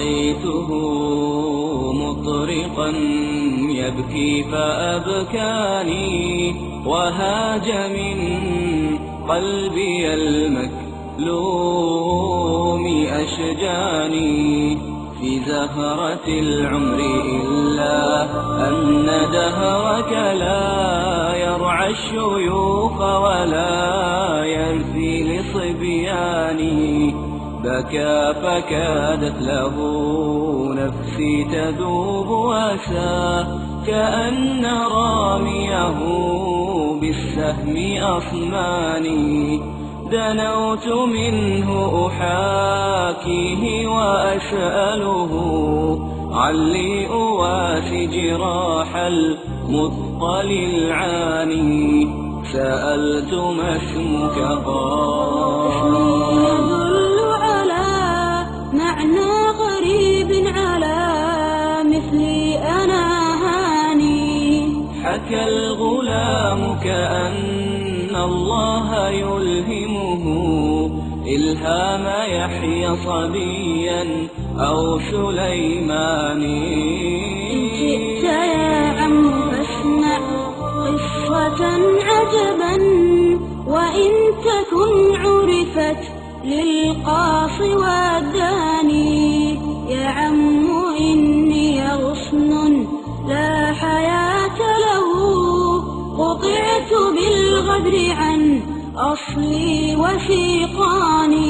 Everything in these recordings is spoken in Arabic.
رأيته مطرقا يبكي فأبكاني وهاج من قلبي المكلوم أشجاني في زهرة العمر إلا أن دهرك لا يرعى الشيوخ ولا بكى فكادت له نفسي تذوب وسى كأن راميه بالسهم أصماني. دنوت منه أحاكيه وأسأله علي أواسي جراح المثقل العاني. سألت ما اسمك؟ قال حكى الغلام كأن الله يلهمه إلهام يحيى صبيا أو سليماني إن شئت يا عم فاسمع قصة عجبا وإن تكن عرفت للقاص بالغدر عن أصلي وثيقاني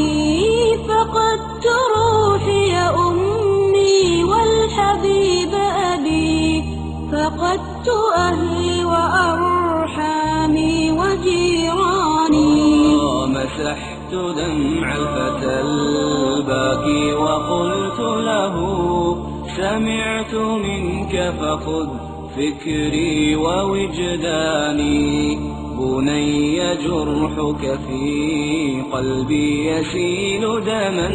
فقدت روحي أمي والحبيب أبي فقدت أهلي وأرحامي وجيراني. مسحت دمع الفتى الباكي وقلت له سمعت منك فخذ فكري ووجداني. بني جرحك في قلبي يسيل دما.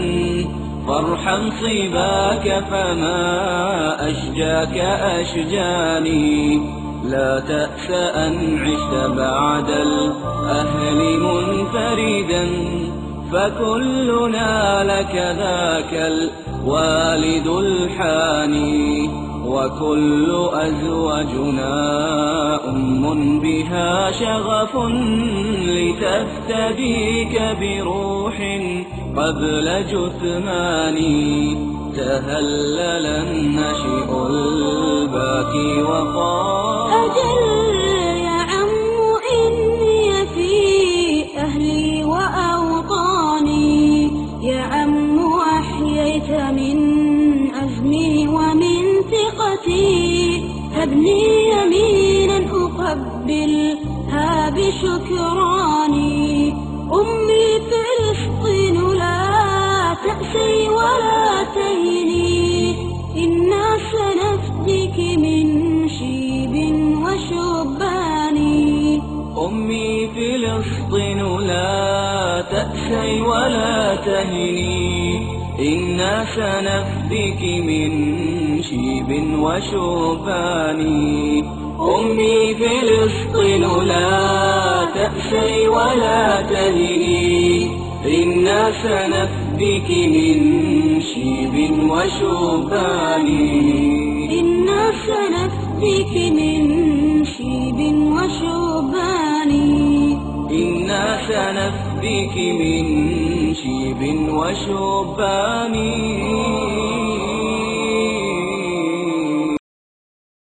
فارحم صباك فما أشجاك أشجاني. لا تأس أن عشت بعد الأهل منفردا. فكلنا لك ذاك الوالد الحاني. وكل أزواجنا أم بها شغف لتفتديك بروح قبل جثماني تهلل النشئ الباكي وقال أجل يا عم إني في أهلي وأوطاني. يا عم أحييت من أزمي ومن ثقتي. هبني يمينا أقبلها بشكراني أمي فلسطين لا تأسي ولا تهني. إنا سنفديك من شيب وشباني أمي فلسطين لا تأسي ولا تهني. إنا سنفديك من شيب وشباني أمي فلسطين لا تأسي ولا تهني. إنا سنفديك من شيب وشباني إنا سنفديك من شيب وشباني إنا سنفديك من شيب وشباني